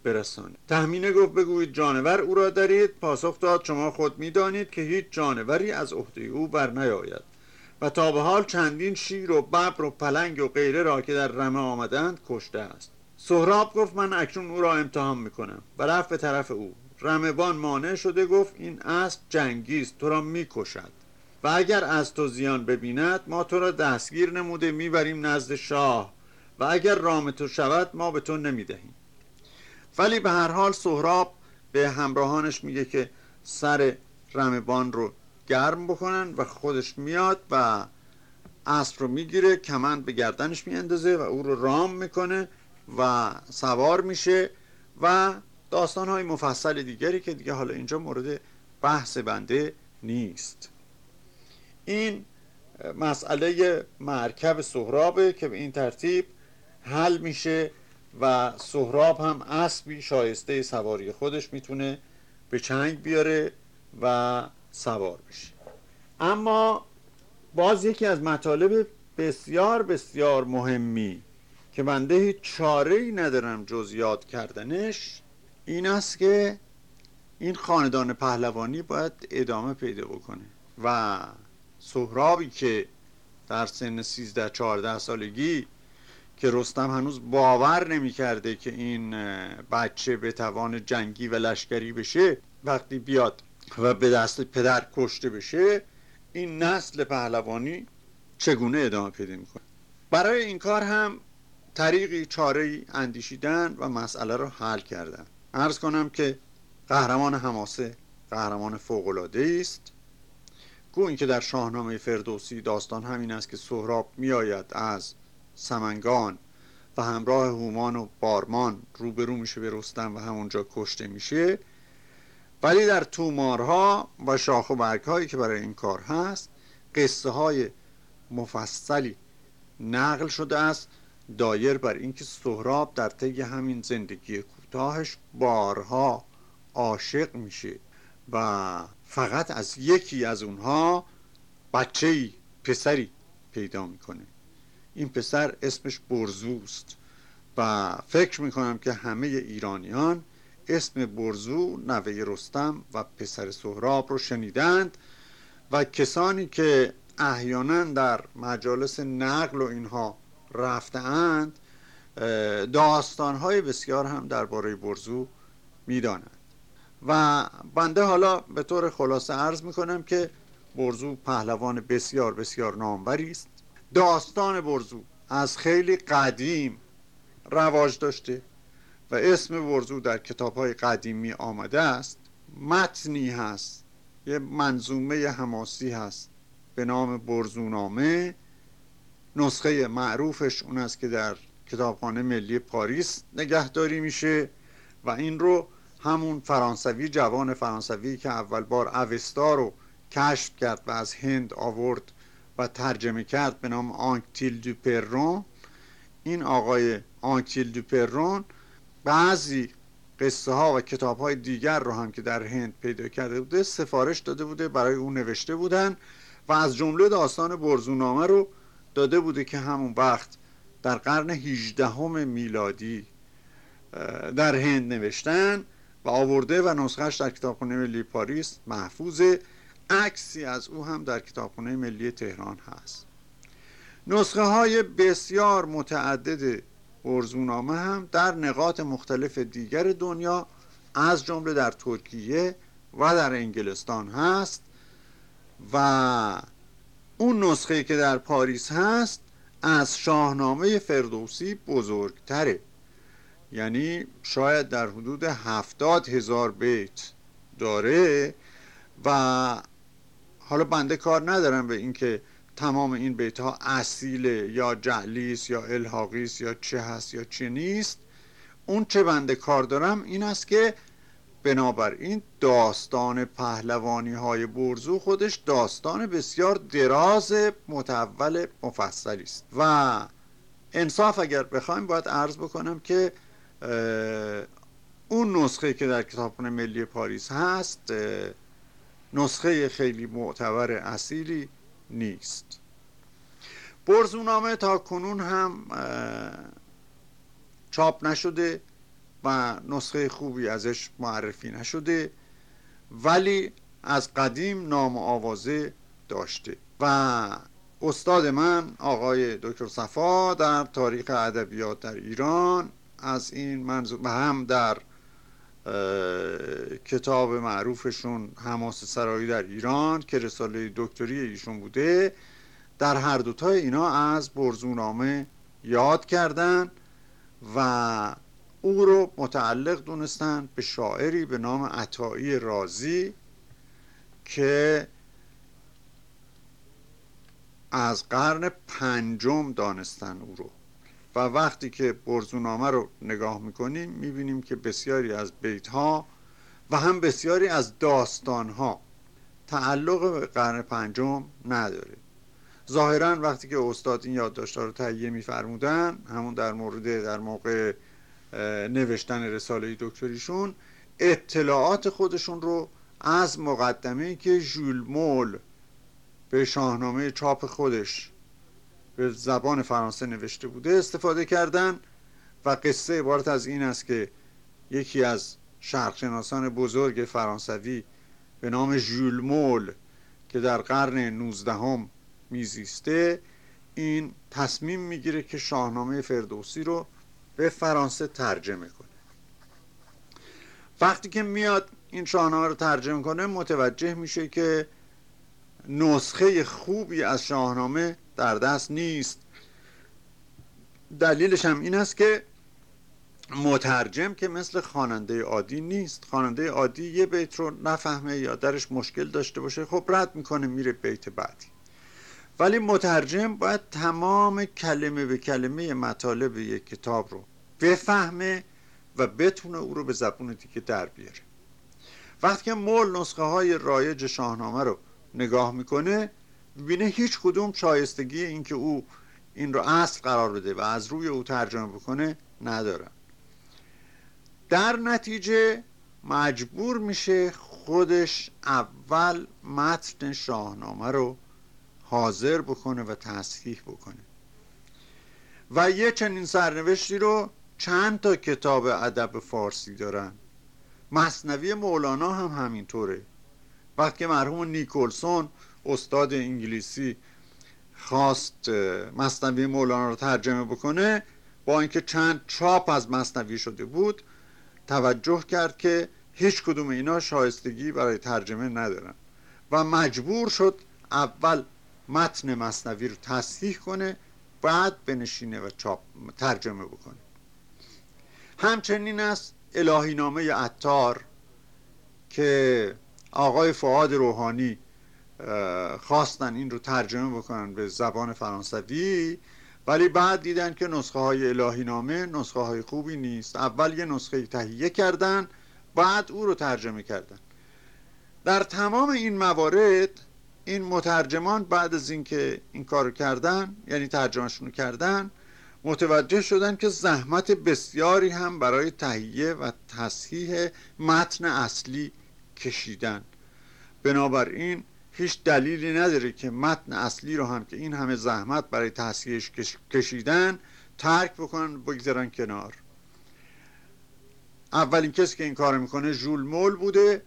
برسانیم تهمینه گفت بگویید جانور او را دارید. پاسخ داد شما خود می‌دانید که هیچ جانوری از عهده او بر نیاید و تا به حال چندین شیر و ببر و پلنگ و غیره را که در رمه آمدند کشته است. سهراب گفت من اکنون او را امتحان می‌کنم. و رفت به طرف او. رمبان مانع شده گفت این اسب جنگیست تو را می‌کشد. و اگر از تو زیان ببیند ما تو را دستگیر نموده می‌بریم نزد شاه. و اگر رام تو شود ما به تو نمی‌دهیم. ولی به هر حال سهراب به همراهانش میگه که سر رمبان رو گرم بکنن و خودش میاد و اسب رو می‌گیره کمند به گردنش میاندازه و او رو رام می‌کنه و سوار میشه و داستان های مفصل دیگری که دیگه حالا اینجا مورد بحث بنده نیست. این مسئله مرکب سهرابه که به این ترتیب حل میشه. و سهراب هم اسبی شایسته سواری خودش می‌تونه به چنگ بیاره و سوار بشه. اما باز یکی از مطالب بسیار بسیار مهمی که بنده چاره ای ندارم جز یاد کردنش این است که این خاندان پهلوانی باید ادامه پیدا بکنه و سهرابی که در سن 13 14 سالگی که رستم هنوز باور نمی کرده که این بچه به توان جنگی و لشکری بشه وقتی بیاد و به دست پدر کشته بشه این نسل پهلوانی چگونه ادامه پیدا می‌کنه؟ برای این کار هم طریقی چاره اندیشیدن و مسئله رو حل کردن. ارز کنم که قهرمان حماسه قهرمان فوقلاده است. گو اینکه در شاهنامه فردوسی داستان همین است که سهراب میآید از سمنگان و همراه هومان و بارمان روبرو میشه به رستم و همونجا کشته میشه. ولی در تومارها و شاخ و برگ هایی که برای این کار هست قصه های مفصلی نقل شده است دایر بر اینکه سهراب در طی همین زندگی کوتاهش بارها عاشق میشه و فقط از یکی از اونها بچه پسری پیدا می‌کنه. این پسر اسمش برزوست. و فکر می‌کنم که همه ایرانیان اسم برزو نوه رستم و پسر سهراب رو شنیدند و کسانی که احیانا در مجالس نقل و اینها رفتهاند داستانهای بسیار هم درباره برزو می‌دانند. و بنده حالا به طور خلاصه عرض می‌کنم که برزو پهلوان بسیار بسیار ناموری است. داستان برزو از خیلی قدیم رواج داشته و اسم برزو در کتاب های قدیمی آمده است. متنی هست یه منظومه حماسی هست به نام برزونامه نسخه معروفش اون است که در کتابخانه ملی پاریس نگهداری میشه و این رو همون فرانسوی جوان فرانسوی که اول بار اوستا رو کشف کرد و از هند آورد و ترجمه کرد به نام آنکتیل دو پرون این آقای آنکتیل دو پرون بعضی قصه ها و کتاب های دیگر رو هم که در هند پیدا کرده بوده سفارش داده بوده برای اون نوشته بودن و از جمله داستان برزونامه رو داده بوده که همون وقت در قرن 18 میلادی در هند نوشتن و آورده و نسخهش در کتابخانه ملی پاریس محفوظه. عکسی از او هم در کتابخانه ملی تهران هست. نسخه های بسیار متعدد برزونامه هم در نقاط مختلف دیگر دنیا از جمله در ترکیه و در انگلستان هست و اون نسخه که در پاریس هست از شاهنامه فردوسی بزرگتره. یعنی شاید در حدود هفتاد هزار بیت داره و حالا بنده کار ندارم به اینکه تمام این بیت ها اصیله یا جعلیس یا الحاقیس یا چه هست یا چه نیست. اون چه بنده کار دارم این است که بنابراین داستان پهلوانی های برزو خودش داستان بسیار دراز متول مفصلی است. و انصاف اگر بخوایم باید عرض بکنم که اون نسخه که در کتابخانه ملی پاریس هست نسخه خیلی معتبر اصیلی نیست. برزونامه تا کنون هم چاپ نشده و نسخه خوبی ازش معرفی نشده ولی از قدیم نام آوازه داشته. و استاد من آقای دکتر صفا در تاریخ ادبیات در ایران از این منظور و هم در کتاب معروفشون حماس سرایی در ایران که رساله دکتری ایشون بوده. در هر دوتای اینا از برزونامه یاد کردن و او رو متعلق دونستن به شاعری به نام عطایی رازی که از قرن پنجم دانستن او رو. و وقتی که برزونامه رو نگاه می‌کنیم می‌بینیم که بسیاری از بیت ها و هم بسیاری از داستان ها تعلق به قرن پنجم نداره. ظاهرا وقتی که استاد این یادداشت‌ها رو تهیه میفرمودن همون در مورد در موقع نوشتن رساله دکتریشون اطلاعات خودشون رو از مقدمه که ژول مول به شاهنامه چاپ خودش به زبان فرانسه نوشته بوده استفاده کردن و قصه عبارت از این است که یکی از شرقشناسان بزرگ فرانسوی به نام ژول مول که در قرن 19 میزیسته این تصمیم می‌گیره که شاهنامه فردوسی رو به فرانسه ترجمه کنه. وقتی که میاد این شاهنامه رو ترجمه کنه متوجه میشه که نسخه خوبی از شاهنامه در دست نیست. دلیلش هم این است که مترجم که مثل خواننده عادی نیست. خواننده عادی یه بیت رو نفهمه یا درش مشکل داشته باشه خب رد می‌کنه میره بیت بعدی. ولی مترجم باید تمام کلمه به کلمه مطالب یک کتاب رو بفهمه و بتونه او رو به زبون دیگه در بیاره. وقتی که مول نسخه های رایج شاهنامه رو نگاه می‌کنه بینه هیچ کدوم شایستگی اینکه او این رو اصل قرار بده و از روی او ترجمه بکنه ندارن در نتیجه مجبور میشه خودش اول متن شاهنامه رو حاضر بکنه و تصحیح بکنه. و یه چنین سرنوشتی رو چند تا کتاب ادب فارسی دارن. مصنوی مولانا هم همینطوره. وقتی مرحوم نیکولسون استاد انگلیسی خواست مصنوی مولانا رو ترجمه بکنه با اینکه چند چاپ از مصنوی شده بود توجه کرد که هیچ کدوم اینا شایستگی برای ترجمه ندارن و مجبور شد اول متن مصنوی رو تصحیح کنه بعد بنشینه و چاپ ترجمه بکنه. همچنین است الهی نامه عطار که آقای فعاد روحانی خواستن این رو ترجمه بکنن به زبان فرانسوی ولی بعد دیدن که نسخه های الهی نامه نسخه های خوبی نیست. اول یه نسخه تهیه کردن بعد او رو ترجمه کردن. در تمام این موارد این مترجمان بعد از اینکه این کارو کردن یعنی ترجمهشون کردن متوجه شدن که زحمت بسیاری هم برای تهیه و تصحیح متن اصلی کشیدن. بنابراین هیچ دلیلی نداره که متن اصلی رو هم که این همه زحمت برای تصحیحش کشیدن ترک بکنن بگذارن کنار. اولین کسی که این کار می‌کنه ژول مول بوده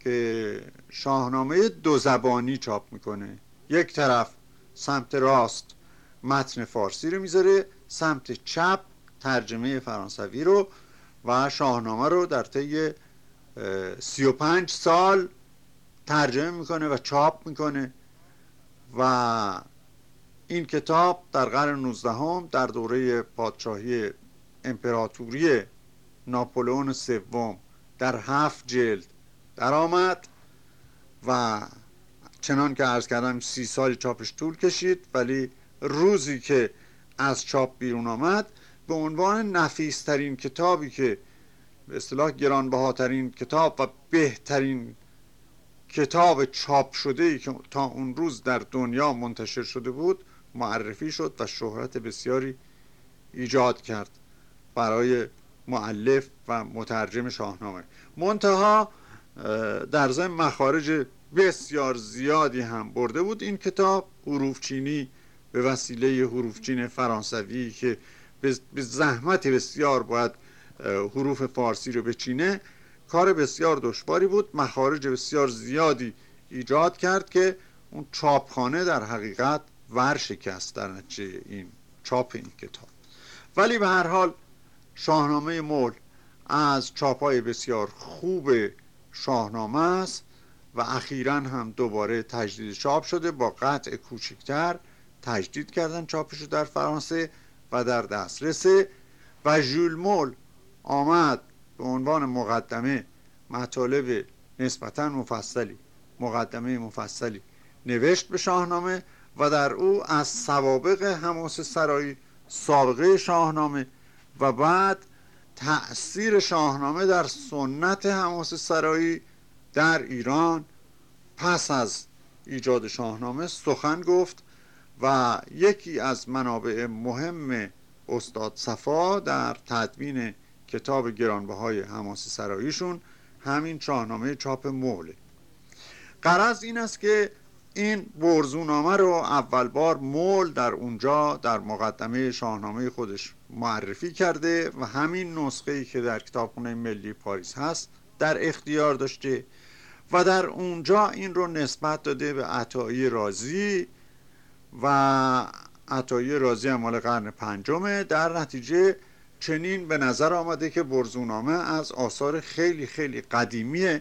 که شاهنامه دو زبانی چاپ می‌کنه. یک طرف سمت راست متن فارسی رو می‌ذاره سمت چپ ترجمه فرانسوی رو و شاهنامه رو در طی سی و پنج سال ترجمه می‌کنه و چاپ می‌کنه. و این کتاب در قرن 19 در دوره پادشاهی امپراتوری ناپولئون سوم در هفت جلد درآمد و چنان که عرض کردم سی سال چاپش طول کشید ولی روزی که از چاپ بیرون آمد به عنوان نفیسترین کتابی که به اصطلاح گرانبهاترین کتاب و بهترین کتاب چاپ شده ای که تا اون روز در دنیا منتشر شده بود معرفی شد و شهرت بسیاری ایجاد کرد برای معلف و مترجم شاهنامه. منتها در ضمن مخارج بسیار زیادی هم برده بود این کتاب حروف چینی به وسیله حروف چین فرانسوی که به زحمت بسیار باید حروف فارسی رو بچینه. کار بسیار دشواری بود مخارج بسیار زیادی ایجاد کرد که اون چاپخانه در حقیقت ورشکست در نتیجه این چاپ این کتاب. ولی به هر حال شاهنامه مول از چاپای بسیار خوب شاهنامه است و اخیرا هم دوباره تجدید چاپ شده با قطع کوچکتر تجدید کردن چاپش در فرانسه و در دسترسه و ژول مول آمد به عنوان مقدمه مطالب نسبتا مفصلی مقدمه مفصلی نوشت به شاهنامه و در او از سوابق حماس سرایی سابقه شاهنامه و بعد تأثیر شاهنامه در سنت حماس سرایی در ایران پس از ایجاد شاهنامه سخن گفت و یکی از منابع مهم استاد صفا در تدوین کتاب گرانبهای حماس سراییشون همین شاهنامه چاپ موله قرض این است که این برزونامه رو اول بار مول در اونجا در مقدمه شاهنامه خودش معرفی کرده و همین نسخه ای که در کتابخانه ملی پاریس هست در اختیار داشته و در اونجا این رو نسبت داده به عطایی رازی و عطایی رازی مال قرن پنجمه در نتیجه چنین به نظر آمده که برزونامه از آثار خیلی خیلی قدیمی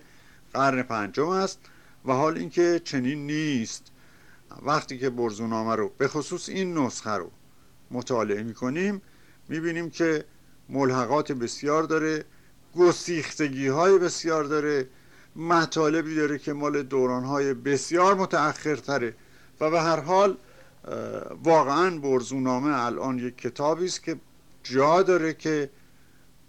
قرن پنجم است و حال اینکه چنین نیست. وقتی که برزونامه رو به خصوص این نسخه رو مطالعه می‌کنیم می‌بینیم که ملحقات بسیار داره گسیختگی های بسیار داره مطالبی داره که مال دوران های بسیار متأخرتره و به هر حال واقعا برزونامه الان یک کتابی است که جا داره که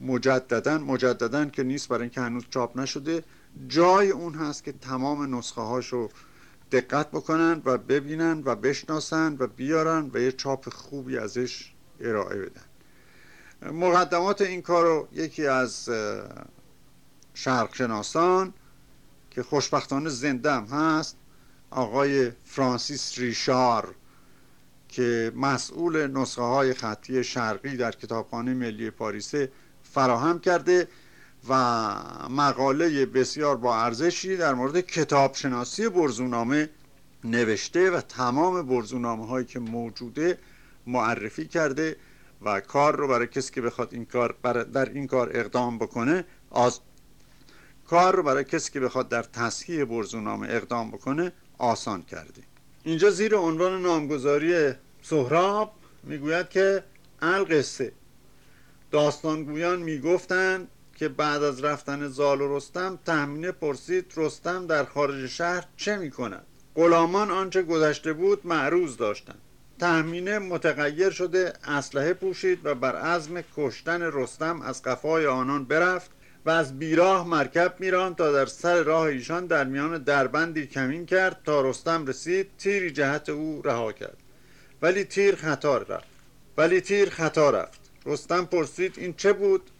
مجددا مجددا که نیست برای اینکه هنوز چاپ نشده جای اون هست که تمام نسخه هاشو دقت بکنن و ببینن و بشناسن و بیارن و یه چاپ خوبی ازش ارائه بدن. مقدمات این کارو یکی از شرقشناسان که خوشبختانه زندم هست آقای فرانسیس ریشار که مسئول نسخه های خطی شرقی در کتابخانه ملی پاریسه فراهم کرده و مقاله بسیار با ارزشی در مورد کتابشناسی برزونامه نوشته و تمام برزونامه هایی که موجوده معرفی کرده و کار رو برای کسی که بخواد این کار در این کار اقدام بکنه از کار رو برای کسی که بخواد در تصحیح برزونامه اقدام بکنه آسان کرده. اینجا زیر عنوان نامگذاری سهراب می‌گوید که القصه داستانگویان می‌گفتند که بعد از رفتن زال و رستم تهمینه پرسید رستم در خارج شهر چه می‌کند؟ غلامان آنچه گذشته بود معروض داشتند. تهمینه متغیر شده اسلحه پوشید و بر عزم کشتن رستم از قفای آنان برفت و از بیراه مرکب میران تا در سر راه ایشان در میان دربندی کمین کرد تا رستم رسید تیری جهت او رها کرد. ولی تیر خطا رفت. ولی تیر خطا رفت. رستم پرسید این چه بود؟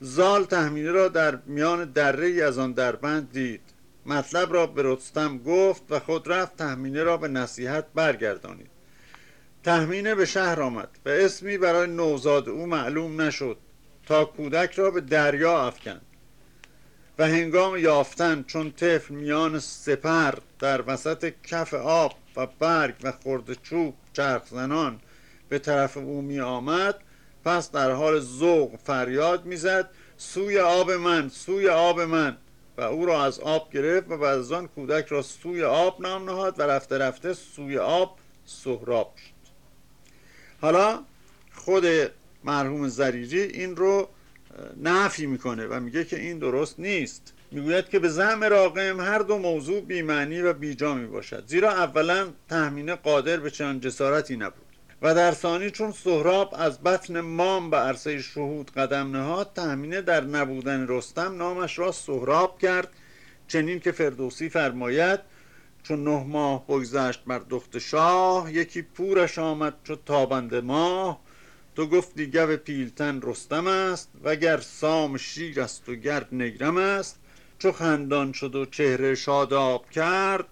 زال تحمینه را در میان دره ای از آن دربند دید. مطلب را به رستم گفت و خود رفت تحمینه را به نصیحت برگردانید. تهمینه به شهر آمد و اسمی برای نوزاد او معلوم نشد تا کودک را به دریا افکند. و هنگام یافتن چون طفل میان سپر در وسط کف آب و برگ و خرد چوب چرخ زنان به طرف او می آمد پس در حال ذوق فریاد می‌زد سوی آب من سوی آب من. و او را از آب گرفت و بعد از آن کودک را سوی آب نام نهاد و رفته رفته سوی آب سهراب شد. حالا خود مرحوم زریری این رو نفی می‌کنه و میگه که این درست نیست. می‌گوید که به زعم راقم هر دو موضوع بیمعنی و بیجا می باشد. زیرا اولا تهمینه قادر به چنان جسارتی نبود. و در ثانی چون سهراب از بطن مام به عرصه شهود قدم نهاد تهمینه در نبودن رستم نامش را سهراب کرد. چنین که فردوسی فرماید چون نه ماه بگذشت بر دخت شاه یکی پورش آمد چو تابنده ماه. تو گفتی گو پیلتن رستم است وگر سام شیر است و گر نگرم است. چو خندان شد و چهره شاداب کرد